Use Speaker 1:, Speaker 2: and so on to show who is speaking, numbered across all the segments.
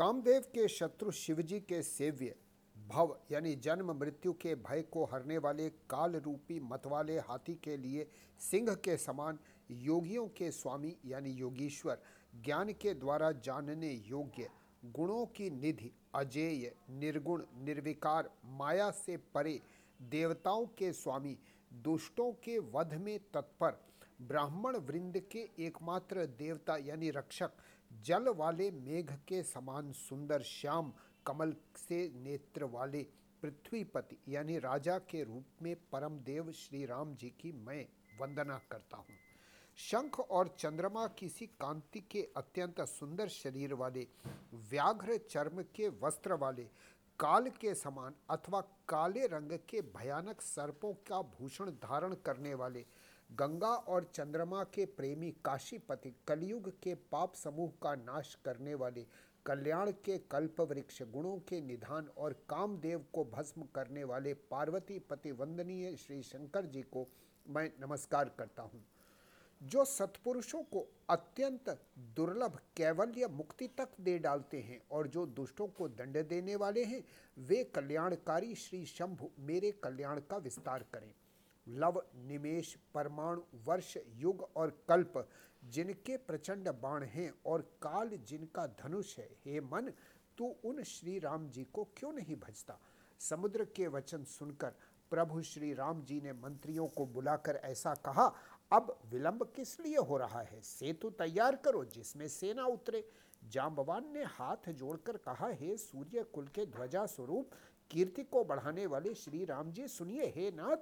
Speaker 1: कामदेव के शत्रु शिवजी के सेव्य, भव, यानी जन्म मृत्यु के भय को हरने वाले काल रूपी मतवाले हाथी के लिए सिंह के समान योगियों के स्वामी, यानी योगीश्वर, ज्ञान के द्वारा जानने योग्य, गुणों की निधि, अजेय, निर्गुण, निर्विकार, माया से परे देवताओं के स्वामी, दुष्टों के वध में तत्पर, ब्राह्मण वृंद के एकमात्र देवता, यानी रक्षक जल वाले मेघ के समान सुंदर श्याम कमल से नेत्र वाले पृथ्वीपति, यानी राजा के रूप में परम देव श्री राम जी की मैं वंदना करता हूँ। शंख और चंद्रमा किसी कांति के अत्यंत सुंदर शरीर वाले, व्याघ्र चर्म के वस्त्र वाले, काल के समान अथवा काले रंग के भयानक सर्पों का भूषण धारण करने वाले गंगा और चंद्रमा के प्रेमी काशीपति कलयुग के पाप समूह का नाश करने वाले कल्याण के कल्प वृक्ष गुणों के निधान और कामदेव को भस्म करने वाले पार्वती पति वंदनीय श्री शंकर जी को मैं नमस्कार करता हूँ। जो सत्पुरुषों को अत्यंत दुर्लभ कैवल्य मुक्ति तक दे डालते हैं और जो दुष्टों को दंड देने वाले हैं, वे कल्याणकारी श्री शंभु मेरे कल्याण का विस्तार करें। लव, निमेश, परमाणु, वर्ष, युग और कल्प, जिनके प्रचंड बाण हैं और काल जिनका धनुष है। हे मन, तू उन श्री राम जी को क्यों नहीं भजता? समुद्र के वचन सुनकर प्रभु श्री राम जी ने मंत्रियों को बुलाकर ऐसा कहा, अब विलंब किस लिए हो रहा है? सेतु तैयार करो, जिसमें सेना उतरे। जाम्बवान ने हाथ जोड़कर कहा, हे सूर्य कुल के ध्वजा स्वरूप कीर्ति को बढ़ाने वाले श्री राम जी, सुनिए, हे नाथ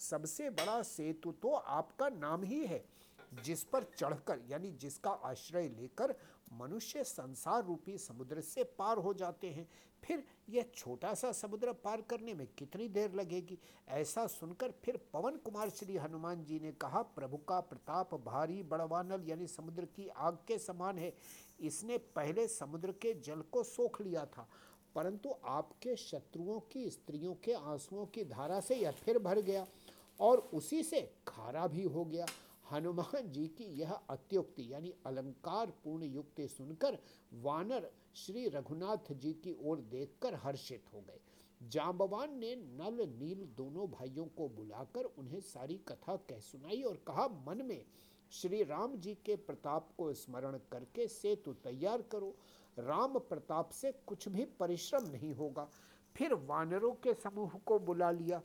Speaker 1: सबसे बड़ा सेतु तो आपका नाम ही है, जिस पर चढ़कर, यानी जिसका आश्रय लेकर मनुष्य संसार रूपी समुद्र से पार हो जाते हैं। फिर यह छोटा सा समुद्र पार करने में कितनी देर लगेगी? ऐसा सुनकर फिर पवन कुमार श्री हनुमान जी ने कहा, प्रभु का प्रताप भारी बड़वानल, यानी समुद्र की आग के समान है। इसने पहले समुद्र के जल को सोख लिया था, परंतु आपके शत्रुओं की, स्त्रियों के आंसुओं की धारा से यह फिर भर गया। और उसी से खारा भी हो गया। हनुमान जी की यह अत्युक्ति, यानी अलंकार पूर्ण युक्ति सुनकर वानर श्री रघुनाथ जी की ओर देखकर हर्षित हो गए। जाम्बवान ने नल नील दोनों भाइयों को बुलाकर उन्हें सारी कथा कह सुनाई और कहा, मन में श्री राम जी के प्रताप को स्मरण करके सेतु तैयार करो। राम प्रताप से कुछ भी परिश्रम नहीं होगा। फिर वानरों के समूह को बुला लिया।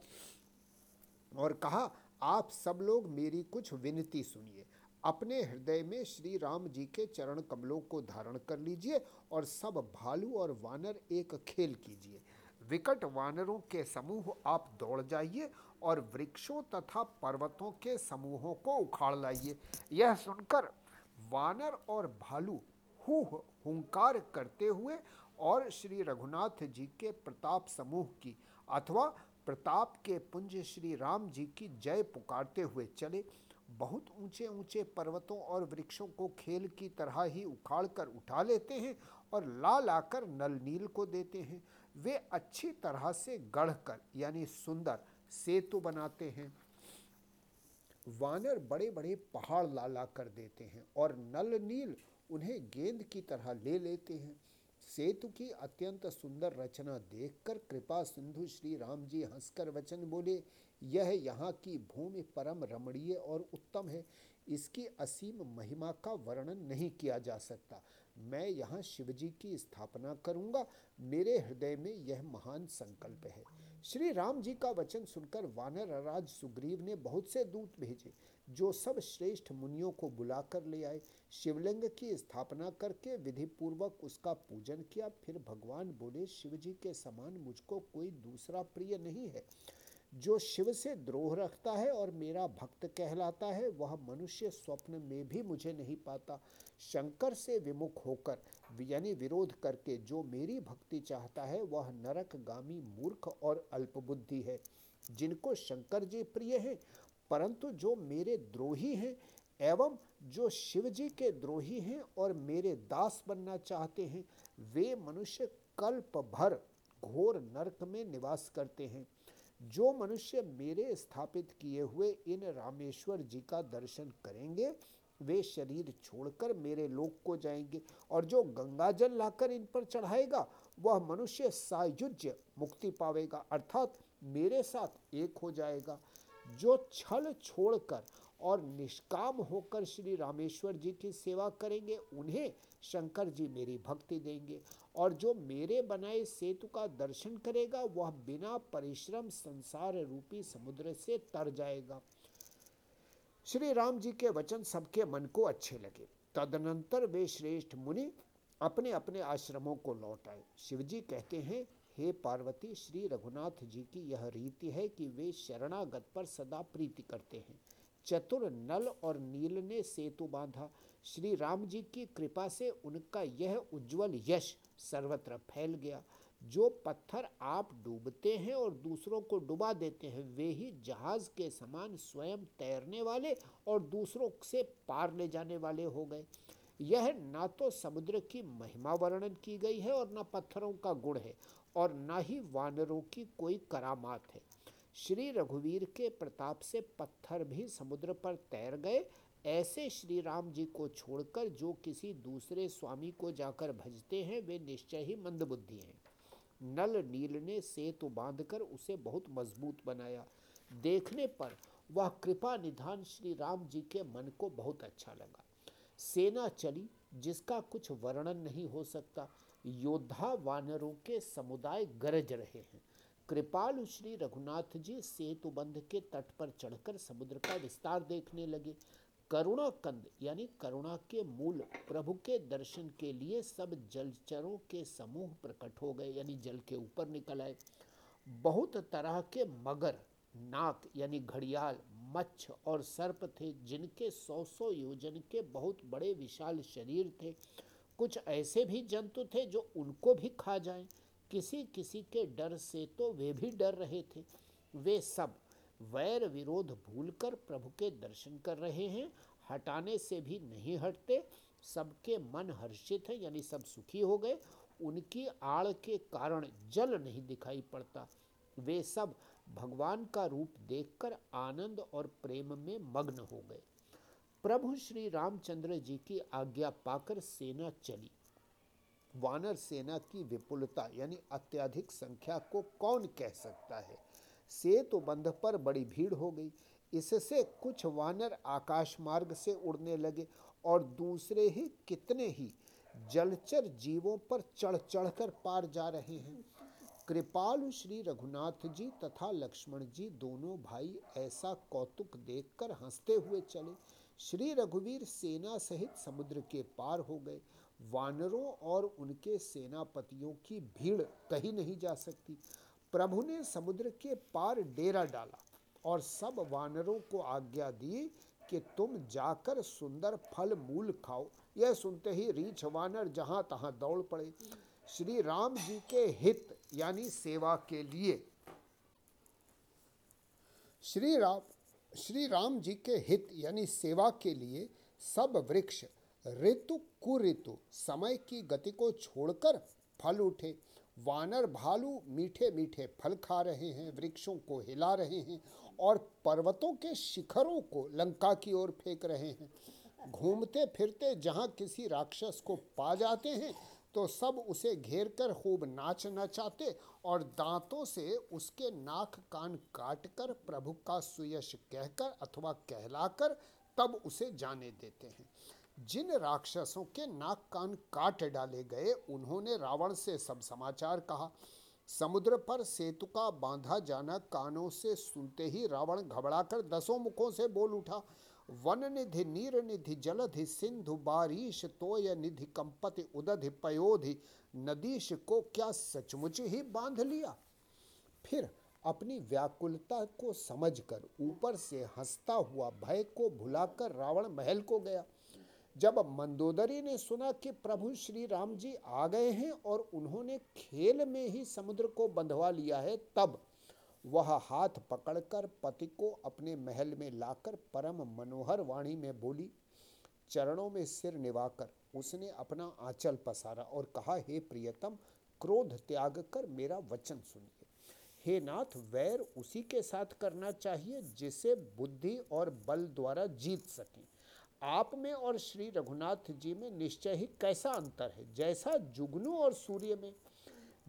Speaker 1: और कहा, आप सब लोग मेरी कुछ विनती सुनिए। अपने हृदय में श्री राम जी के चरण कमलों को धारण कर लीजिए और सब भालू और वानर एक खेल कीजिए। विकट वानरों के समूह आप दौड़ जाइए और वृक्षों तथा पर्वतों के समूहों को उखाड़ लाइए। यह सुनकर वानर और भालू हु हुंकार करते हुए और श्री रघुनाथ जी के प्रताप समूह की अथवा प्रताप के पुंज श्री राम जी की जय पुकारते हुए चले। बहुत ऊँचे ऊँचे पर्वतों और वृक्षों को खेल की तरह ही उखाड़ कर उठा लेते हैं और ला लाकर नल नील को देते हैं। वे अच्छी तरह से गढ़ कर यानी सुंदर, सेतु बनाते हैं। वानर बड़े बड़े पहाड़ ला ला कर देते हैं और नल नील उन्हें गेंद की तरह ले लेते हैं। सेतु की अत्यंत सुंदर रचना देखकर कृपा सिंधु श्री राम जी हंसकर वचन बोले, यह यहाँ की भूमि परम रमणीय और उत्तम है। इसकी असीम महिमा का वर्णन नहीं किया जा सकता। मैं यहाँ शिवजी की स्थापना करूँगा। मेरे हृदय में यह महान संकल्प है। श्री राम जी का वचन सुनकर वानर राज सुग्रीव ने बहुत से दूत भेजे। जो सब श्रेष्ठ मुनियों को बुलाकर ले आए, शिवलिंग की स्थापना करके विधि पूर्वक उसका पूजन किया, फिर भगवान बोले शिव जी के समान मुझको कोई दूसरा प्रिय नहीं है। जो शिव से द्रोह रखता है और मेरा भक्त कहलाता है, वह मनुष्य स्वप्न में भी मुझे नहीं पाता। शंकर से विमुख होकर, यानी विरोध करके जो मेरी भक्ति चाहता है, वह नरकगामी मूर्ख और अल्पबुद्धि है। जिनको शंकर जी प्रिय हैं परंतु जो मेरे द्रोही हैं एवं जो शिव जी के द्रोही हैं और मेरे दास बनना चाहते हैं, वे मनुष्य कल्प भर घोर नरक में निवास करते हैं। जो मनुष्य मेरे स्थापित किए हुए इन रामेश्वर जी का दर्शन करेंगे, वे शरीर छोड़कर मेरे लोक को जाएँगे और जो गंगा जल लाकर इन पर चढ़ाएगा, वह मनुष्य सायुज्य मुक्ति पावेगा, अर्थात मेरे साथ एक हो जाएगा। जो छल छोड़कर और निष्काम होकर श्री रामेश्वर जी की सेवा करेंगे, उन्हें शंकर जी मेरी भक्ति देंगे। और जो मेरे बनाए सेतु का दर्शन करेगा, वह बिना परिश्रम संसार रूपी समुद्र से तर जाएगा। श्री राम जी के वचन सबके मन को अच्छे लगे। तदनंतर वे श्रेष्ठ मुनि अपने अपने आश्रमों को लौट आए। शिव जी कहते हैं हे पार्वती, श्री रघुनाथ जी की यह रीति है कि वे शरणागत पर सदा प्रीति करते हैं। चतुर नल और नील ने सेतु बांधा। श्री राम जी की कृपा से उनका यह उज्जवल यश सर्वत्र फैल गया। जो पत्थर आप डूबते हैं और दूसरों को डुबा देते हैं, वे ही जहाज़ के समान स्वयं तैरने वाले और दूसरों से पार ले जाने वाले हो गए। यह ना तो समुद्र की महिमा वर्णन की गई है और न पत्थरों का गुण है। और न ही वानरों की कोई करामात है। श्री रघुवीर के प्रताप से पत्थर भी समुद्र पर तैर गए। ऐसे श्री राम जी को छोड़कर जो किसी दूसरे स्वामी को जाकर भजते हैं, वे निश्चय ही मंदबुद्धि हैं। नल नील ने सेतु बांधकर उसे बहुत मज़बूत बनाया। देखने पर वह कृपा निधान श्री राम जी के मन को बहुत अच्छा लगा। सेना चली, जिसका कुछ वर्णन नहीं हो सकता। योद्धा वानरों के समुदाय गरज रहे हैं। कृपालु श्री रघुनाथ जी सेतु बंध के तट पर चढ़कर समुद्र का विस्तार देखने लगे। करुणा कंद, यानी करुणा के मूल प्रभु के दर्शन के लिए सब जलचरों के समूह प्रकट हो गए, यानी जल के ऊपर निकल आए। बहुत तरह के मगर, नाक, यानी घड़ियाल, मच्छ और सर्प थे, जिनके सौ सौ योजन के बहुत बड़े विशाल शरीर थे। कुछ ऐसे भी जंतु थे जो उनको भी खा जाएँ। किसी किसी के डर से तो वे भी डर रहे थे। वे सब वैर विरोध भूलकर प्रभु के दर्शन कर रहे हैं। हटाने से भी नहीं हटते। सबके मन हर्षित हैं, यानी सब सुखी हो गए। उनकी आड़ के कारण जल नहीं दिखाई पड़ता। वे सब भगवान का रूप देखकर आनंद और प्रेम में मग्न हो गए। प्रभु श्री रामचंद्र जी की आज्ञा पाकर सेना चली। वानर सेना की विपुलता यानी अत्यधिक संख्या को कौन कह सकता है? सेतु बंध पर बड़ी भीड़ हो गई। इससे कुछ वानर आकाश मार्ग से उड़ने लगे और दूसरे ही कितने ही जलचर जीवों पर चढ़ चढ़कर पार जा रहे हैं। कृपालु श्री रघुनाथ जी तथा लक्ष्मण जी दोनों भाई ऐसा कौतुक देखकर हँसते हुए चले। श्री रघुवीर सेना सहित समुद्र के पार हो गए। वानरों और उनके सेनापतियों की भीड़ कहीं नहीं जा सकती। प्रभु ने समुद्र के पार डेरा डाला और सब वानरों को आज्ञा दी कि तुम जाकर सुंदर फल मूल खाओ। यह सुनते ही रीछ वानर जहाँ तहां दौड़ पड़े। श्री राम जी के हित यानी सेवा के लिए श्री राम श्री राम जी के हित यानी सेवा के लिए सब वृक्ष ऋतु कुऋतु समय की गति को छोड़कर फल उठे। वानर भालू मीठे मीठे फल खा रहे हैं, वृक्षों को हिला रहे हैं और पर्वतों के शिखरों को लंका की ओर फेंक रहे हैं। घूमते फिरते जहाँ किसी राक्षस को पा जाते हैं तो सब उसे घेर कर खूब नाच नचाते और दांतों से उसके नाक कान काट कर प्रभु का सुयश कहकर अथवा कहलाकर तब उसे जाने देते हैं। जिन राक्षसों के नाक कान काट डाले गए, उन्होंने रावण से सब समाचार कहा। समुद्र पर सेतु का बांधा जाना कानों से सुनते ही रावण घबराकर दसों मुखों से बोल उठा। वन निधि नीर निधि जलधि, सिंधु, बारिश, तोय निधि, कंपति, उदधि, पयोधि, नदीश को क्या सचमुच ही बाँध लिया। फिर अपनी व्याकुलता को समझकर ऊपर से हंसता हुआ भय को भुलाकर रावण महल को गया। जब मंदोदरी ने सुना कि प्रभु श्री राम जी आ गए हैं और उन्होंने खेल में ही समुद्र को बंधवा लिया है, तब वह हाथ पकड़कर पति को अपने महल में लाकर परम मनोहर वाणी में बोली, चरणों में सिर निवाकर उसने अपना आंचल पसारा और कहा, हे प्रियतम, क्रोध त्याग कर मेरा वचन सुनिए। हे नाथ, वैर उसी के साथ करना चाहिए जिसे बुद्धि और बल द्वारा जीत सकें। आप में और श्री रघुनाथ जी में निश्चय ही कैसा अंतर है? जैसा जुगनू और सूर्य में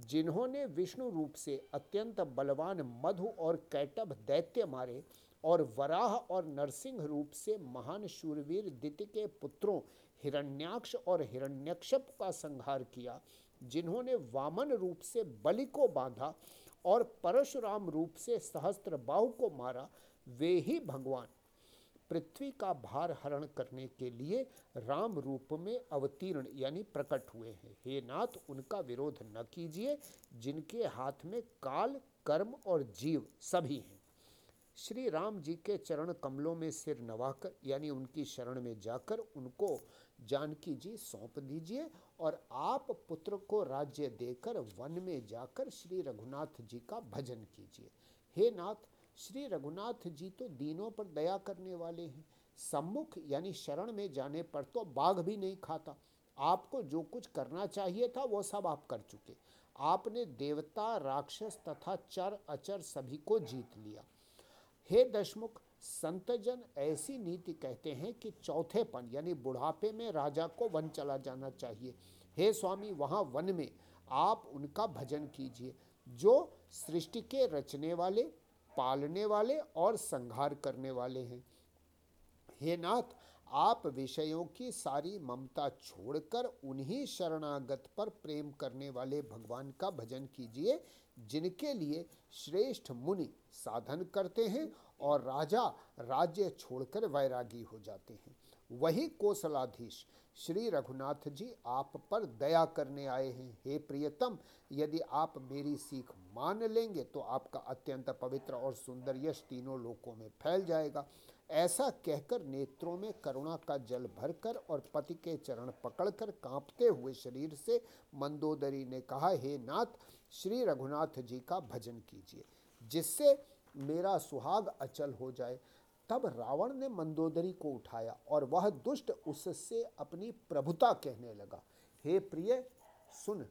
Speaker 1: जिन्होंने विष्णु रूप से अत्यंत बलवान मधु और कैटभ दैत्य मारे और वराह और नरसिंह रूप से महान शूरवीर दिति के पुत्रों हिरण्याक्ष और हिरण्यक्षप का संहार किया, जिन्होंने वामन रूप से बलि को बांधा और परशुराम रूप से सहस्त्र बाहु को मारा, वे ही भगवान। पृथ्वी का भार हरण करने के लिए राम रूप में अवतीर्ण, यानी प्रकट हुए हैं। हे नाथ, उनका विरोध न कीजिए, जिनके हाथ में काल, कर्म और जीव सभी हैं। श्री राम जी के चरण कमलों में सिर नवाकर, यानी उनकी शरण में जाकर उनको जानकी जी सौंप दीजिए और आप पुत्र को राज्य देकर वन में जाकर श्री रघुनाथ जी का भजन कीजिए। हे नाथ श्री रघुनाथ जी तो दीनों पर दया करने वाले हैं। सम्मुख यानी शरण में जाने पर तो बाघ भी नहीं खाता। आपको जो कुछ करना चाहिए था वो सब आप कर चुके। आपने देवता, राक्षस तथा चर अचर सभी को जीत लिया। हे दशमुख, संतजन ऐसी नीति कहते हैं कि चौथेपन यानी बुढ़ापे में राजा को वन चला जाना चाहिए। हे स्वामी, वहाँ वन में आप उनका भजन कीजिए। जो सृष्टि के रचने वाले पालने वाले और संहार करने वाले हैं। हे नाथ, आप विषयों की सारी ममता छोड़कर उन्हीं शरणागत पर प्रेम करने वाले भगवान का भजन कीजिए, जिनके लिए श्रेष्ठ मुनि साधन करते हैं और राजा राज्य छोड़कर वैरागी हो जाते हैं। वही कोसलाधीश। श्री रघुनाथ जी, आप पर दया करने आए हैं। हे प्रियतम, यदि आप मेरी सीख मान लेंगे तो आपका अत्यंत पवित्र और सुंदर यश तीनों लोकों में फैल जाएगा। ऐसा कहकर नेत्रों में करुणा का जल भरकर और पति के चरण पकड़कर कांपते हुए शरीर से मंदोदरी ने कहा, हे नाथ, श्री रघुनाथ जी का भजन कीजिए, जिससे मेरा सुहाग अचल हो जाए। तब रावण ने मंदोदरी को उठाया और वह दुष्ट उससे अपनी प्रभुता कहने लगा, हे प्रिय, सुन,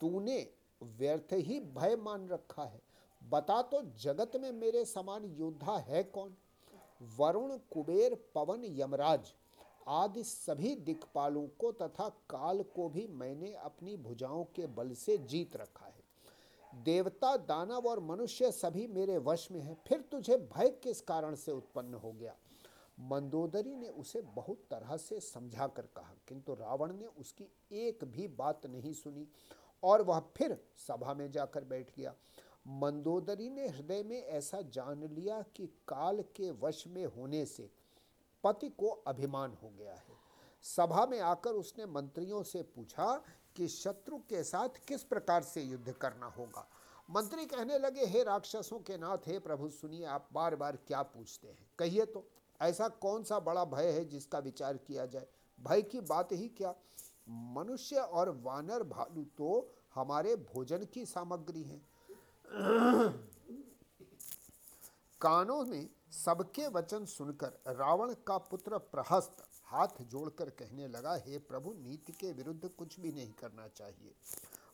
Speaker 1: तूने व्यर्थ ही भय मान रखा है। बता तो जगत में मेरे समान योद्धा है कौन? वरुण, कुबेर, पवन, यमराज आदि सभी दिक्पालों को तथा काल को भी मैंने अपनी भुजाओं के बल से जीत रखा है। देवता, दानव और मनुष्य सभी मेरे वश में है, फिर तुझे भय किस कारण से उत्पन्न हो गया? मंदोदरी ने उसे बहुत तरह से समझा कर कहा, किंतु रावण ने उसकी एक भी बात नहीं सुनी और वह फिर सभा में जाकर बैठ गया। मंदोदरी ने हृदय में ऐसा जान लिया कि काल के वश में होने से पति को अभिमान हो गया है। सभा में आकर उसने मंत्रियों से पूछा कि शत्रु के साथ किस प्रकार से युद्ध करना होगा? मंत्री कहने लगे, हे राक्षसों के नाथ, हे प्रभु, सुनिए, आप बार बार क्या पूछते हैं? कहिए तो ऐसा कौन सा बड़ा भय है जिसका विचार किया जाए? भय की बात ही क्या? मनुष्य और वानर भालू तो हमारे भोजन की सामग्री हैं। कानों में सबके वचन सुनकर रावण का पुत्र प्रहस्त हाथ जोड़कर कहने लगा, हे प्रभु, नीति के विरुद्ध कुछ भी नहीं करना चाहिए।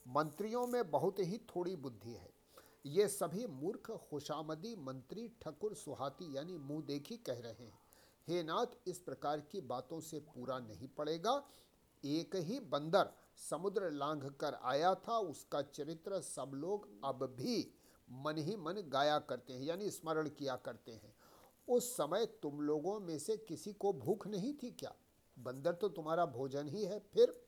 Speaker 1: मंत्रियों में बहुत ही थोड़ी बुद्धि है। ये सभी मूर्ख खुशामदी मंत्री, ठकुर, सुहाती यानी मुँह देखी कह रहे हैं। हे नाथ, इस प्रकार की बातों से पूरा नहीं पड़ेगा। एक ही बंदर समुद्र लांघ कर आया था, उसका चरित्र सब लोग अब भी मन ही मन गाया करते हैं, यानी स्मरण किया करते हैं। उस समय तुम लोगों में से किसी को भूख नहीं थी क्या? बंदर तो तुम्हारा भोजन ही है, फिर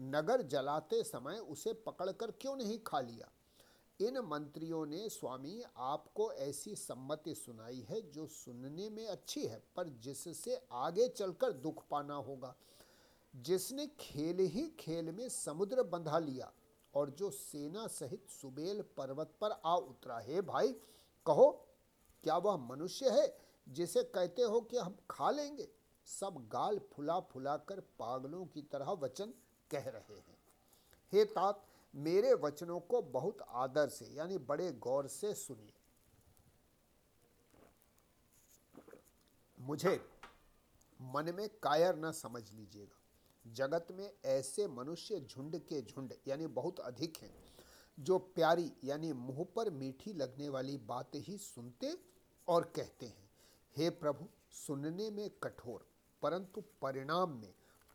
Speaker 1: नगर जलाते समय उसे पकड़कर क्यों नहीं खा लिया? इन मंत्रियों ने, स्वामी, आपको ऐसी सम्मति सुनाई है जो सुनने में अच्छी है, पर जिससे आगे चलकर दुख पाना होगा। जिसने खेल ही खेल में समुद्र बंधा लिया और जो सेना सहित सुबेल पर्वत पर आ उतरा, है भाई, कहो, क्या वह मनुष्य है जिसे कहते हो कि हम खा लेंगे। सब गाल फुला फुला कर पागलों की तरह वचन कह रहे हैं। हे तात, मेरे वचनों को बहुत आदर से, यानी बड़े गौर से सुनिए। मुझे मन में कायर न समझ लीजिएगा। जगत में ऐसे मनुष्य झुंड के झुंड, यानी बहुत अधिक हैं, जो प्यारी, यानी मुँह पर मीठी लगने वाली बात ही सुनते और कहते हैं। हे प्रभु, सुनने में कठोर, परंतु परिणाम में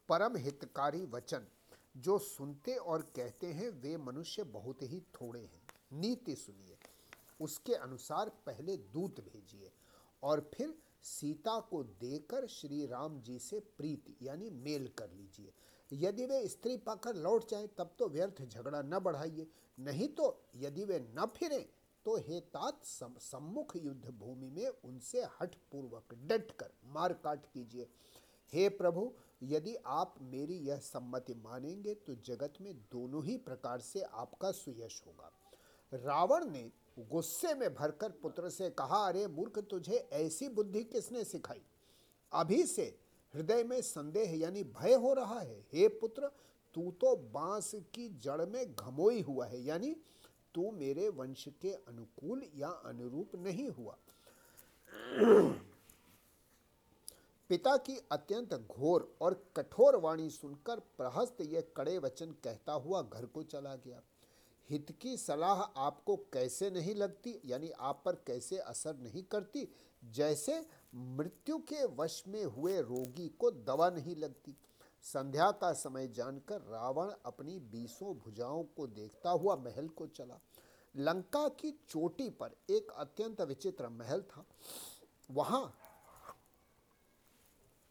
Speaker 1: परम हितकारी वचन। जो सुनते और कहते हैं, वे मनुष्य बहुत ही थोड़े हैं। नीति सुनिए, उसके अनुसार पहले दूत भेजिए, और फिर सीता को देकर श्री राम जी से प्रीति, यानी मेल कर लीजिए। यदि वे स्त्री पाकर लौट जाए, तब तो व्यर्थ झगड़ा न बढ़ाइए, नहीं तो यदि वे न फिरें तो हे तात सम्मुख युद्ध भूमि में उनसे हठ पूर्वक डट कर मार काट कीजिए। हे प्रभु, यदि आप मेरी यह सम्मति मानेंगे तो जगत में दोनों ही प्रकार से आपका सुयश होगा। रावण ने गुस्से में भरकर पुत्र से कहा, अरे मूर्ख, तुझे ऐसी बुद्धि किसने सिखाई? अभी से हृदय में संदेह यानी भय हो रहा है। हे पुत्र, तू तो बाँस की जड़ में घमोई हुआ है, यानी तू मेरे वंश के अनुकूल या अनुरूप नहीं हुआ। पिता की अत्यंत घोर और कठोर वाणी सुनकर प्रहस्त यह कड़े वचन कहता हुआ घर को चला गया। हित की सलाह आपको कैसे नहीं लगती, यानी आप पर कैसे असर नहीं करती? जैसे मृत्यु के वश में हुए रोगी को दवा नहीं लगती। संध्या का समय जानकर रावण अपनी बीसों भुजाओं को देखता हुआ महल को चला। लंका की चोटी पर एक अत्यंत विचित्र महल था। वहाँ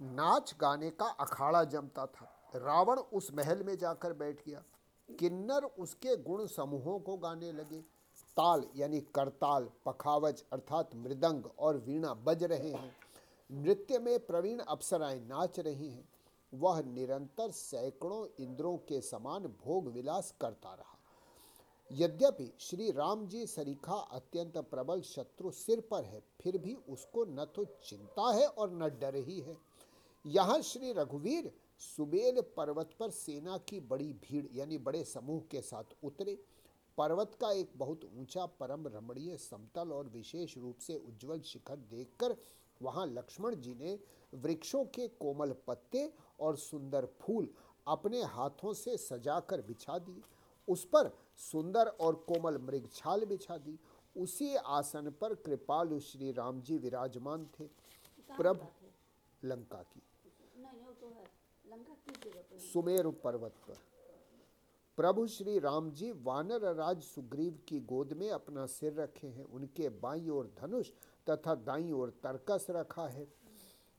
Speaker 1: नाच गाने का अखाड़ा जमता था। रावण उस महल में जाकर बैठ गया। किन्नर उसके गुण समूहों को गाने लगे। ताल यानी करताल, पखावज अर्थात मृदंग और वीणा बज रहे हैं। नृत्य में प्रवीण अप्सराएँ नाच रही हैं। वह निरंतर सैकड़ों इंद्रों के समान भोग विलास करता रहा। यद्यपि श्री राम जी सरीखा अत्यंत प्रबल शत्रु सिर पर है, फिर भी उसको न तो चिंता है और न डर ही है। यहाँ श्री रघुवीर सुबेल पर्वत पर सेना की बड़ी भीड़, यानी बड़े समूह के साथ उतरे। पर्वत का एक बहुत ऊँचा, परम रमणीय समतल और विशेष रूप से उज्जवल शिखर देखकर वहाँ लक्ष्मण जी ने वृक्षों के कोमल पत्ते और सुंदर फूल अपने हाथों से सजाकर बिछा दिए। उस पर सुंदर और कोमल मृगछाल बिछा दी। उसी आसन पर कृपालु श्री राम जी विराजमान थे। प्रभु लंका की। तो सुमेरु पर्वत पर। प्रभु श्री राम जी वानर राज सुग्रीव की गोद में अपना सिर रखे हैं। उनके बाई ओर धनुष तथा दाई ओर तरकस रखा है।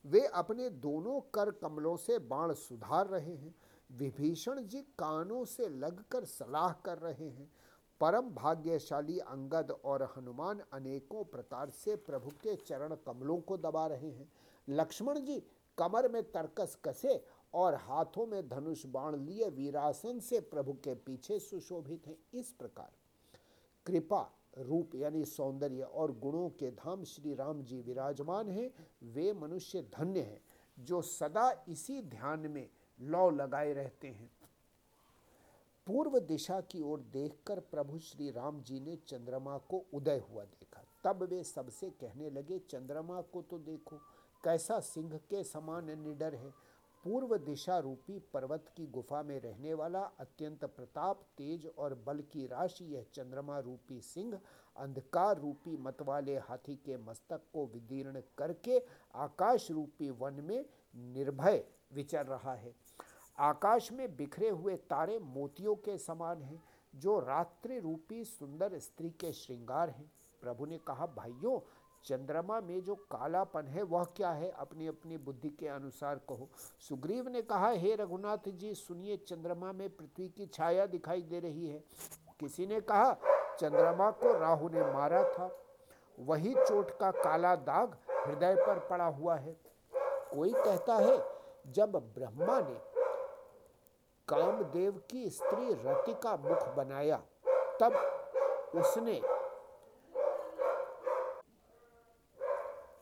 Speaker 1: वे अपने दोनों कर कमलों से बाण सुधार रहे हैं। विभीषण जी कानों से लगकर सलाह कर रहे हैं। परम भाग्यशाली अंगद और हनुमान अनेकों प्रकार से प्रभु के चरण कमलों को दबा रहे हैं। लक्ष्मण जी कमर में तरकस कसे और हाथों में धनुष बाण लिए वीरासन से प्रभु के पीछे सुशोभित हैं। इस प्रकार कृपा रूप यानी सौंदर्य और गुणों के धाम श्री राम जी विराजमान हैं। वे मनुष्य धन्य हैं, जो सदा इसी ध्यान में लौ लगाए रहते हैं। पूर्व दिशा की ओर देखकर प्रभु श्री राम जी ने चंद्रमा को उदय हुआ देखा। तब वे सबसे कहने लगे, चंद्रमा को तो देखो, कैसा सिंह के समान निडर है। पूर्व दिशा रूपी पर्वत की गुफा में रहने वाला अत्यंत प्रताप, तेज और बल की राशि, यह चंद्रमा रूपी सिंह, अंधकार रूपी मत वाले हाथी के मस्तक को विदीर्ण करके आकाश रूपी वन में निर्भय विचर रहा है। आकाश में बिखरे हुए तारे मोतियों के समान हैं, जो रात्रि रूपी सुंदर स्त्री के श्रृंगार हैं। प्रभु ने कहा, भाइयों, चंद्रमा में जो कालापन है, वह क्या है? अपनी अपनी बुद्धि के अनुसार कहो। सुग्रीव ने कहा, हे रघुनाथ जी, सुनिए, चंद्रमा में पृथ्वी की छाया दिखाई दे रही है। किसी ने कहा, चंद्रमा को राहु ने मारा था। वही चोट का काला दाग हृदय पर पड़ा हुआ है। कोई कहता है, जब ब्रह्मा ने कामदेव की स्त्री रति का मुख बनाया। तब उसने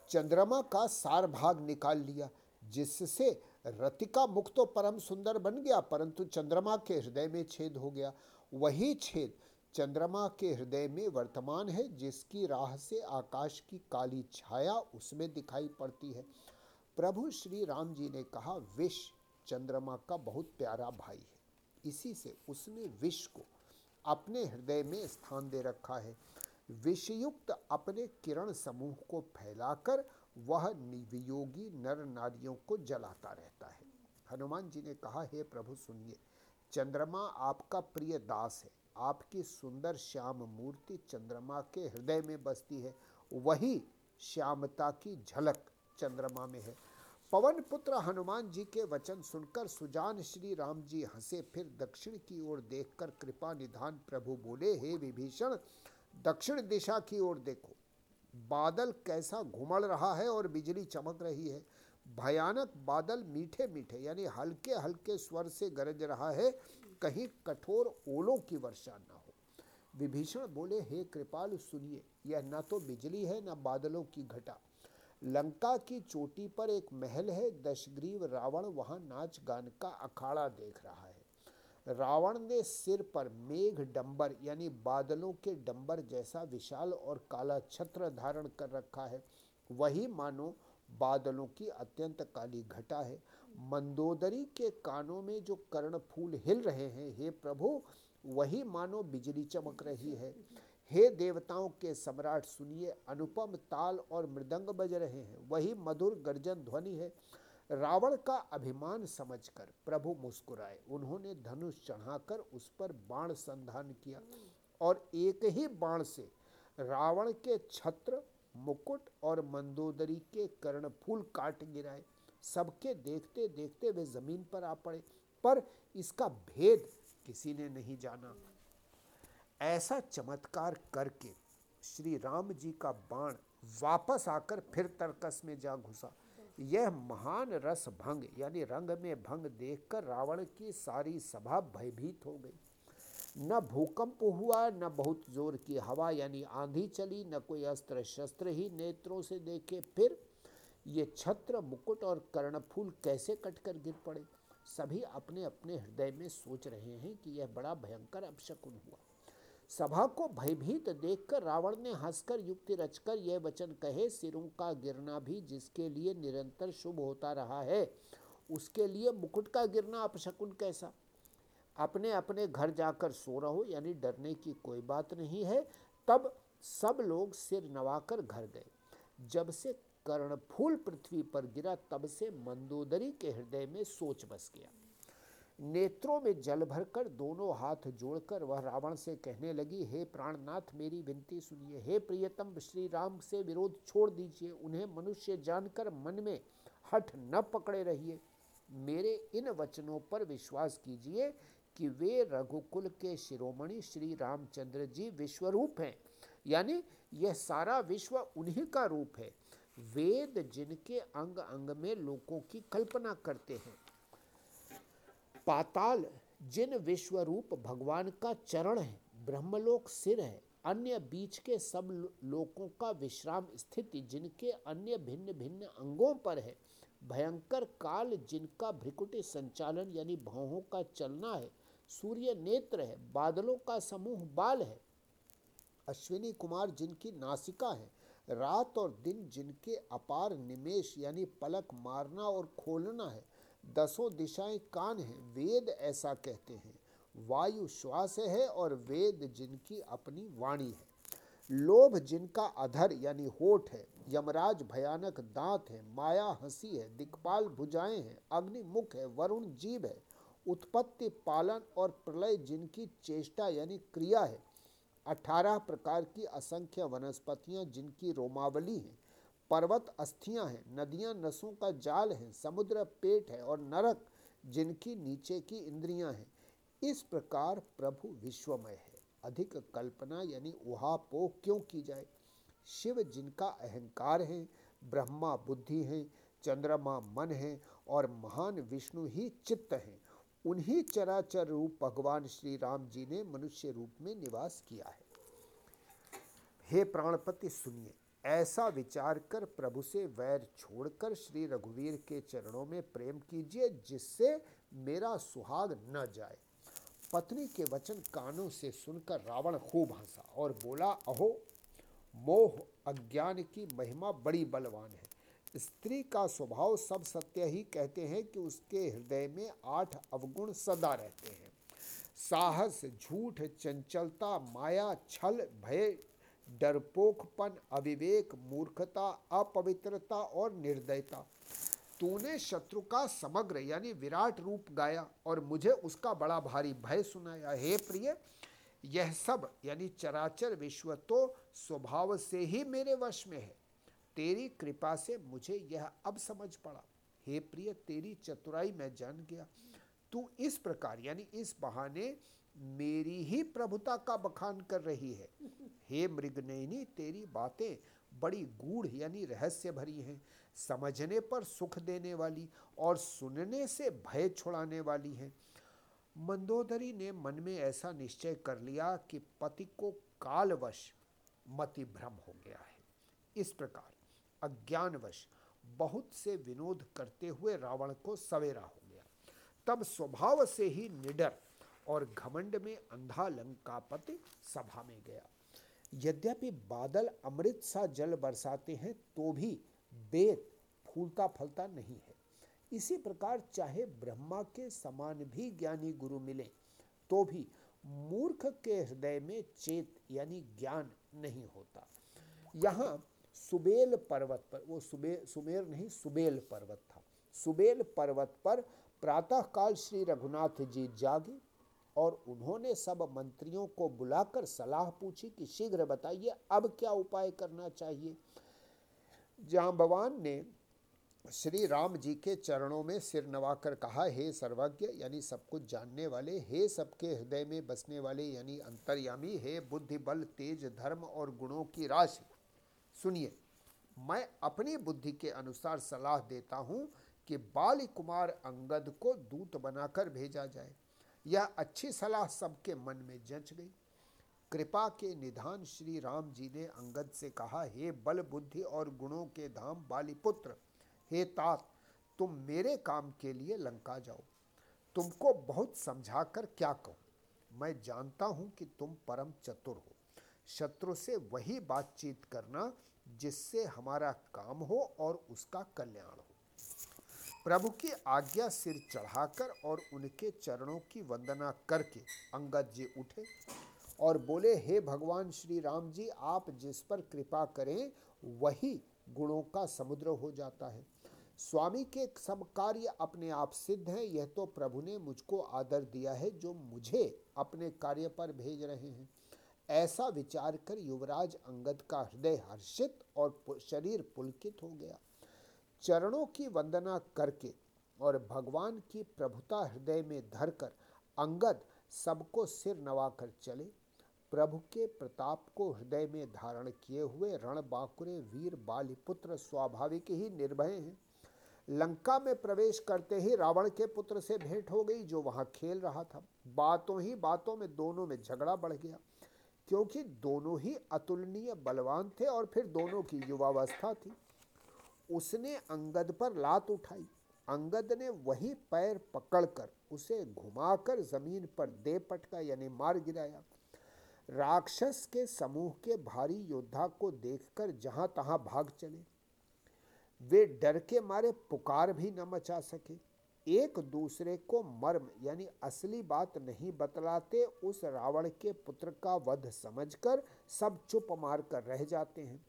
Speaker 1: चंद्रमा का सार भाग निकाल लिया, जिससे रतिका मुख तो परम सुंदर बन गया, परंतु चंद्रमा के हृदय में छेद हो गया। वही छेद चंद्रमा के हृदय में वर्तमान है, जिसकी राह से आकाश की काली छाया उसमें दिखाई पड़ती है। प्रभु श्री राम जी ने कहा विष चंद्रमा का बहुत प्यारा भाई है। इसी से उसने विष को अपने हृदय में स्थान दे रखा है। विषयुक्त अपने किरण समूह को फैलाकर वह वियोगी नर नारियों को जलाता रहता है। हनुमान जी ने कहा, हे प्रभु, सुनिए। चंद्रमा आपका प्रिय दास है। आपकी सुंदर श्याम मूर्ति चंद्रमा के हृदय में बसती है। वही श्यामता की झलक चंद्रमा में है। पवन पुत्र हनुमान जी के वचन सुनकर सुजान श्री राम जी हंसे, फिर दक्षिण की ओर देखकर कृपा निधान प्रभु बोले, हे विभीषण, दक्षिण दिशा की ओर देखो। बादल कैसा घुमड़ रहा है और बिजली चमक रही है। भयानक बादल मीठे मीठे यानी हल्के हल्के स्वर से गरज रहा है। कहीं कठोर ओलों की वर्षा न हो। विभीषण बोले, हे कृपाल, सुनिए, यह न तो बिजली है, न बादलों की घटा। लंका की चोटी पर एक महल है। दशग्रीव रावण वहाँ नाच गान का अखाड़ा देख रहा है। रावण ने सिर पर मेघ डंबर, यानी बादलों के डंबर जैसा विशाल और काला छत्र धारण कर रखा है। वही मानो बादलों की अत्यंत काली घटा है। मंदोदरी के कानों में जो कर्ण फूल हिल रहे हैं, हे प्रभु, वही मानो बिजली चमक रही है। हे देवताओं के सम्राट, सुनिए, अनुपम ताल और मृदंग बज रहे हैं। वही मधुर गर्जन ध्वनि है। रावण का अभिमान समझकर प्रभु मुस्कुराए। उन्होंने धनुष चढ़ाकर उस पर बाण संधान किया और एक ही बाण से रावण के छत्र, मुकुट और मंदोदरी के कर्णफूल काट गिराए। सबके देखते देखते वे ज़मीन पर आ पड़े। पर इसका भेद किसी ने नहीं जाना। ऐसा चमत्कार करके श्री राम जी का बाण वापस आकर फिर तर्कस में जा घुसा। यह महान रस भंग, यानी रंग में भंग देखकर रावण की सारी सभा भयभीत हो गई। न भूकंप हुआ, न बहुत ज़ोर की हवा, यानी आंधी चली, न कोई अस्त्र शस्त्र ही नेत्रों से देखे। फिर ये छत्र, मुकुट और कर्णफूल कैसे कटकर गिर पड़े? सभी अपने अपने हृदय में सोच रहे हैं कि यह बड़ा भयंकर अपशकुन हुआ। सभा को भयभीत देखकर रावण ने हंसकर युक्ति रचकर यह वचन कहे, सिरों का गिरना भी जिसके लिए निरंतर शुभ होता रहा है, उसके लिए मुकुट का गिरना अपशकुन कैसा? अपने अपने घर जाकर सो रहो, यानी डरने की कोई बात नहीं है। तब सब लोग सिर नवाकर घर गए। जब से कर्णफूल पृथ्वी पर गिरा, तब से मंदोदरी के हृदय में सोच बस गया। नेत्रों में जल भरकर दोनों हाथ जोड़कर वह रावण से कहने लगी, हे प्राणनाथ, मेरी विनती सुनिए। हे प्रियतम श्री राम से विरोध छोड़ दीजिए। उन्हें मनुष्य जानकर मन में हठ न पकड़े रहिए। मेरे इन वचनों पर विश्वास कीजिए कि वे रघुकुल के शिरोमणि श्री रामचंद्र जी विश्वरूप हैं। यानी यह सारा विश्व उन्हीं का रूप है। वेद जिनके अंग अंग में लोगों की कल्पना करते हैं। पाताल, जिन विश्वरूप भगवान का चरण है, ब्रह्मलोक सिर है, अन्य बीच के सब लोकों का विश्राम स्थिति, जिनके अन्य भिन्न भिन्न अंगों पर है, भयंकर काल जिनका भ्रिकुटी संचालन यानी भावों का चलना है, सूर्य नेत्र है, बादलों का समूह बाल है, अश्विनी कुमार जिनकी नासिका है, रात और दिन जिनके अपार निमेश यानी पलक मारना और खोलना है दसों दिशाएँ कान हैं, वेद ऐसा कहते हैं। वायु श्वास है और वेद जिनकी अपनी वाणी है। लोभ जिनका अधर यानी होठ है, यमराज भयानक दांत है, माया हँसी है, दिक्पाल भुजाएँ हैं अग्नि मुख है, वरुण जीव है। उत्पत्ति, पालन और प्रलय जिनकी चेष्टा यानी क्रिया है। अठारह प्रकार की असंख्य वनस्पतियाँ जिनकी रोमावली हैं। पर्वत अस्थियाँ हैं, नदियाँ नसों का जाल है, समुद्र पेट है और नरक, जिनकी नीचे की इंद्रियाँ हैं। इस प्रकार प्रभु विश्वमय है। अधिक कल्पना यानी उहापोह क्यों की जाए? शिव जिनका अहंकार है, ब्रह्मा बुद्धि है, चंद्रमा मन है और महान विष्णु ही चित्त हैं, उन्हीं चराचर रूप भगवान श्री राम जी ने मनुष्य रूप में निवास किया है। हे प्राणपति, सुनिए। ऐसा विचार कर प्रभु से वैर छोड़कर श्री रघुवीर के चरणों में प्रेम कीजिए, जिससे मेरा सुहाग न जाए। पत्नी के वचन कानों से सुनकर रावण खूब हंसा और बोला, अहो, मोह अज्ञान की महिमा बड़ी बलवान है। स्त्री का स्वभाव सब सत्य ही कहते हैं कि उसके हृदय में आठ अवगुण सदा रहते हैं। साहस, झूठ, चंचलता, माया, छल, भय डरपोकपन, अविवेक, मूर्खता, अपवित्रता और निर्दयता। तूने शत्रु का समग्र यानी विराट रूप गाया और मुझे उसका बड़ा भारी भय सुनाया। हे प्रिय, यह सब यानी चराचर विश्व तो स्वभाव से ही मेरे वश में है। तेरी कृपा से मुझे यह अब समझ पड़ा। हे प्रिय, तेरी चतुराई मैं जान गया। तू इस प्रकार यानी इस बहाने मेरी ही प्रभुता का बखान कर रही है। हे मृगनयनी, तेरी बातें बड़ी गूढ़ यानी रहस्य भरी हैं। समझने पर सुख देने वाली और सुनने से भय छुड़ाने वाली हैं। मंदोदरी ने मन में ऐसा निश्चय कर लिया कि पति को कालवश मति भ्रम हो गया है। इस प्रकार अज्ञानवश बहुत से विनोद करते हुए रावण को सवेरा हो गया। तब स्वभाव से ही निडर और घमंड में अंधा लंकापति सभा में गया। यद्यपि बादल अमृत सा जल बरसाते हैं तो भी वेद फूलता फलता नहीं है। इसी प्रकार चाहे ब्रह्मा के समान भी ज्ञानी गुरु मिले तो भी मूर्ख के हृदय में चेत यानी ज्ञान नहीं होता। यहाँ सुबेल पर्वत पर, वो सुबे, सुमेर नहीं, सुबेल पर्वत था। सुबेल पर्वत पर प्रातः काल श्री रघुनाथ जी जागे और उन्होंने सब मंत्रियों को बुलाकर सलाह पूछी कि शीघ्र बताइए, अब क्या उपाय करना चाहिए? जाम्बवान ने श्री राम जी के चरणों में सिर नवाकर कहा, हे सर्वज्ञ, यानी सब कुछ जानने वाले, हे सबके हृदय में बसने वाले, यानी अंतर्यामी, हे बुद्धि बल तेज धर्म और गुणों की राशि, सुनिए। मैं अपनी बुद्धि के अनुसार सलाह देता हूँ कि बाल कुमार अंगद को दूत बनाकर भेजा जाए। यह अच्छी सलाह सबके मन में जंच गई। कृपा के निधान श्री राम जी ने अंगद से कहा, हे बल बुद्धि और गुणों के धाम बालीपुत्र, हे तात, तुम मेरे काम के लिए लंका जाओ। तुमको बहुत समझाकर क्या कहूँ? मैं जानता हूँ कि तुम परम चतुर हो। शत्रु से वही बातचीत करना जिससे हमारा काम हो और उसका कल्याण हो। प्रभु की आज्ञा सिर चढ़ाकर और उनके चरणों की वंदना करके अंगद जी उठे और बोले, हे भगवान श्री राम जी, आप जिस पर कृपा करें, वही गुणों का समुद्र हो जाता है। स्वामी के सब कार्य अपने आप सिद्ध हैं, यह तो प्रभु ने मुझको आदर दिया है जो मुझे अपने कार्य पर भेज रहे हैं। ऐसा विचार कर युवराज अंगद का हृदय हर्षित और शरीर पुलकित हो गया। चरणों की वंदना करके और भगवान की प्रभुता हृदय में धरकर अंगद सबको सिर नवाकर चले। प्रभु के प्रताप को हृदय में धारण किए हुए रण बाकुरे वीर बालिपुत्र स्वाभाविक ही निर्भय हैं। लंका में प्रवेश करते ही रावण के पुत्र से भेंट हो गई, जो वहाँ खेल रहा था। बातों ही बातों में दोनों में झगड़ा बढ़ गया, क्योंकि दोनों ही अतुलनीय बलवान थे और फिर दोनों की युवावस्था थी। उसने अंगद पर लात उठाई। अंगद ने वही पैर पकड़कर उसे घुमाकर ज़मीन पर दे पटका, यानी मार गिराया। राक्षस के समूह के भारी योद्धा को देखकर जहाँ तहां भाग चले। वे डर के मारे पुकार भी न मचा सके। एक दूसरे को मर्म, यानी असली बात नहीं बतलाते उस रावण के पुत्र का वध समझकर सब चुप मार कर रह जाते हैं।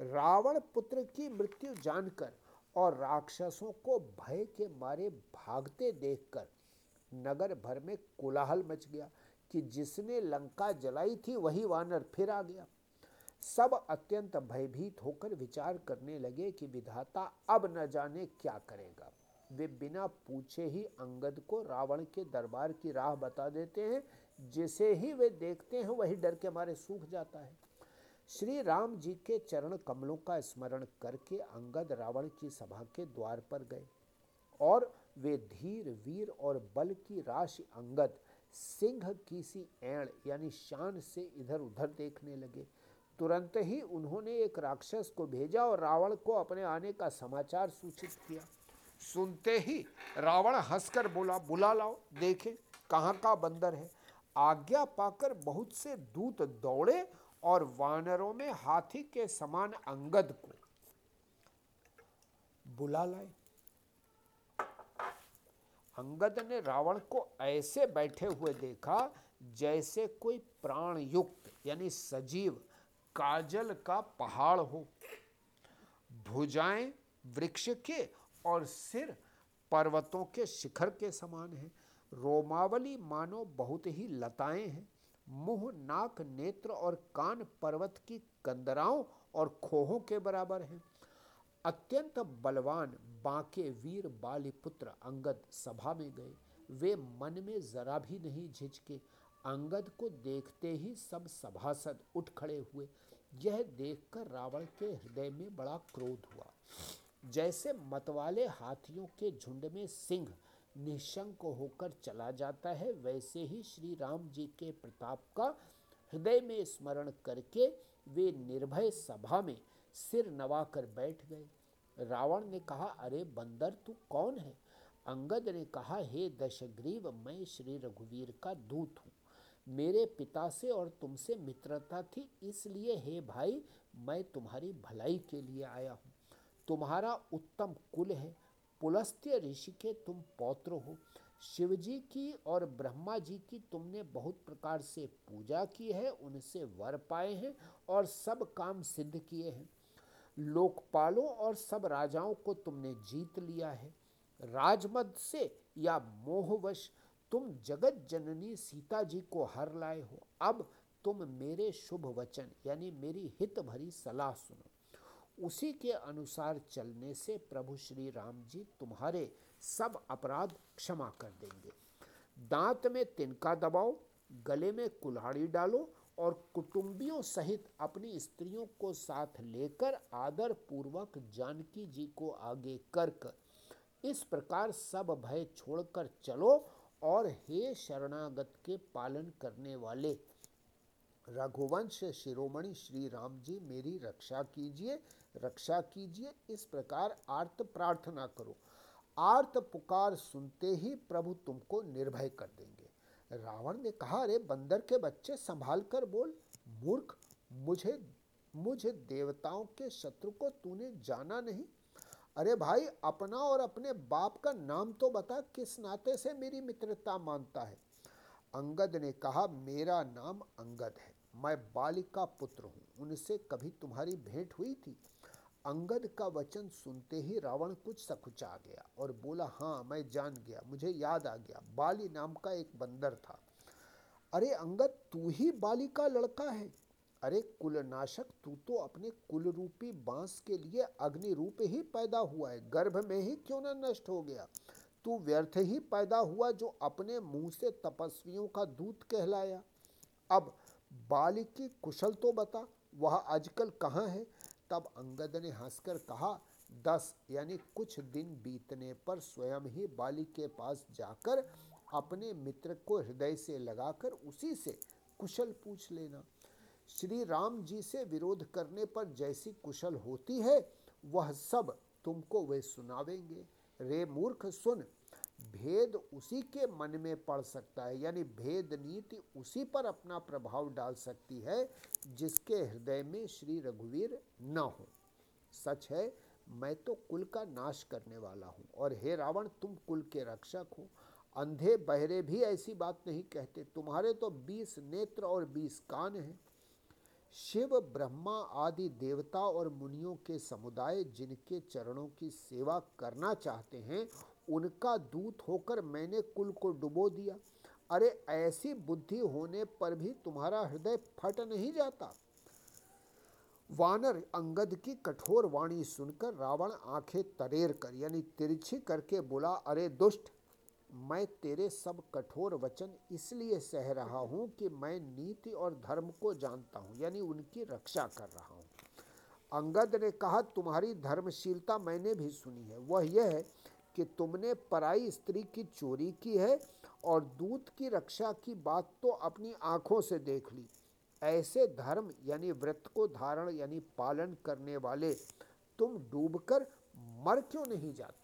Speaker 1: रावण पुत्र की मृत्यु जानकर और राक्षसों को भय के मारे भागते देखकर नगर भर में कोलाहल मच गया कि जिसने लंका जलाई थी वही वानर फिर आ गया। सब अत्यंत भयभीत होकर विचार करने लगे कि विधाता अब न जाने क्या करेगा। वे बिना पूछे ही अंगद को रावण के दरबार की राह बता देते हैं, जिसे ही वे देखते हैं वही डर के मारे सूख जाता है। श्री राम जी के चरण कमलों का स्मरण करके अंगद रावण की सभा के द्वार पर गए और वे धीर, वीर और बल की राशि अंगद, सिंह की सी एण यानी शान से इधर उधर देखने लगे। तुरंत ही उन्होंने एक राक्षस को भेजा और रावण को अपने आने का समाचार सूचित किया। सुनते ही रावण हंसकर बोला, बुला लाओ, देखें कहाँ का बंदर है। आज्ञा पाकर बहुत से दूत दौड़े और वानरों में हाथी के समान अंगद को बुला लाए। अंगद ने रावण को ऐसे बैठे हुए देखा जैसे कोई प्राण युक्त यानी सजीव काजल का पहाड़ हो। भुजाएँ वृक्ष के और सिर पर्वतों के शिखर के समान है। रोमावली मानो बहुत ही लताएँ हैं। मुँह, नाक, नेत्र और कान पर्वत की कंदराओं और खोहों के बराबर हैं। अत्यंत बलवान बांके वीर बालीपुत्र अंगद सभा में गए। वे मन में जरा भी नहीं झिझके। अंगद को देखते ही सब सभासद उठ खड़े हुए। यह देखकर रावण के हृदय में बड़ा क्रोध हुआ। जैसे मतवाले हाथियों के झुंड में सिंह निशंक होकर चला जाता है। वैसे ही श्री राम जी के प्रताप का हृदय में स्मरण करके वे निर्भय सभा में सिर नवाकर बैठ गए। रावण ने कहा, अरे बंदर, तू कौन है? अंगद ने कहा, हे दशग्रीव, मैं श्री रघुवीर का दूत हूँ। मेरे पिता से और तुमसे मित्रता थी, इसलिए हे भाई, मैं तुम्हारी भलाई के लिए आया हूँ। तुम्हारा उत्तम कुल है पुलस्त्य ऋषि के तुम पौत्र हो। शिव जी की और ब्रह्मा जी की तुमने बहुत प्रकार से पूजा की है, उनसे वर पाए हैं और सब काम सिद्ध किए हैं। लोकपालों और सब राजाओं को तुमने जीत लिया है। राजमद से या मोहवश तुम जगत जननी सीता जी को हर लाए हो। अब तुम मेरे शुभ वचन, यानी मेरी हित भरी सलाह सुनो। उसी के अनुसार चलने से प्रभु श्री राम जी तुम्हारे सब अपराध क्षमा कर देंगे। दांत में तिनका दबाओ, गले में कुल्हाड़ी डालो और कुटुंबियों सहित अपनी स्त्रियों को साथ लेकर आदर पूर्वक जानकी जी को आगे कर कर इस प्रकार सब भय छोड़कर चलो और हे शरणागत के पालन करने वाले रघुवंश शिरोमणि श्री राम जी मेरी रक्षा कीजिए। रक्षा कीजिए, इस प्रकार आर्त प्रार्थना करो। आर्त पुकार सुनते ही प्रभु तुमको निर्भय कर देंगे। रावण ने कहा, अरे, बंदर के बच्चे संभाल कर बोल। मूर्ख, मुझे मुझे देवताओं के शत्रु को तूने जाना नहीं। अरे भाई, अपना और अपने बाप का नाम तो बता, किस नाते से मेरी मित्रता मानता है? अंगद ने कहा, मेरा नाम अंगद है। मैं बालिका पुत्र हूँ। उनसे कभी तुम्हारी भेंट हुई थी। अंगद का वचन सुनते ही रावण कुछ सकुचा गया और बोला हाँ मैं जान गया, मुझे याद आ गया, बाली नाम का एक बंदर था। अरे अंगद, तू ही बाली का लड़का है। अरे कुलनाशक, तू तो अपने कुल रूपी बाँस के लिए अग्नि रूप ही पैदा हुआ है, गर्भ में ही क्यों ना नष्ट हो गया? तू व्यर्थ ही पैदा हुआ जो अपने मुँह से तपस्वियों का दूत कहलाया। अब बाली की कुशल तो बता, वह आजकल कहाँ है? तब अंगद ने हंसकर कहा, दस, यानी कुछ दिन बीतने पर स्वयं ही बाली के पास जाकर अपने मित्र को हृदय से लगाकर उसी से कुशल पूछ लेना। श्री राम जी से विरोध करने पर जैसी कुशल होती है, वह सब तुमको वे सुनावेंगे। रे मूर्ख, सुन भेद उसी के मन में पड़ सकता है, यानी भेद नीति उसी पर अपना प्रभाव डाल सकती है जिसके हृदय में श्री रघुवीर न हो। सच है, मैं तो कुल का नाश करने वाला हूँ। और हे रावण, तुम कुल के रक्षक हो। अंधे बहरे भी ऐसी बात नहीं कहते। तुम्हारे तो बीस नेत्र और बीस कान हैं। शिव, ब्रह्मा आदि देवता और मुनियों के समुदाय जिनके चरणों की सेवा करना चाहते हैं उनका दूत होकर मैंने कुल को डुबो दिया। अरे, ऐसी बुद्धि होने पर भी तुम्हारा हृदय फट नहीं जाता। वानर अंगद की कठोर वाणी सुनकर रावण आँखें तरेर कर, यानी तिरछी करके बोला, अरे दुष्ट, मैं तेरे सब कठोर वचन इसलिए सह रहा हूँ कि मैं नीति और धर्म को जानता हूँ, यानी उनकी रक्षा कर रहा हूँ। अंगद ने कहा, तुम्हारी धर्मशीलता मैंने भी सुनी है। वह यह है कि तुमने पराई स्त्री की चोरी की है और दूत की रक्षा की बात तो अपनी आँखों से देख ली। ऐसे धर्म यानी व्रत को धारण यानी पालन करने वाले तुम डूबकर मर क्यों नहीं जाते?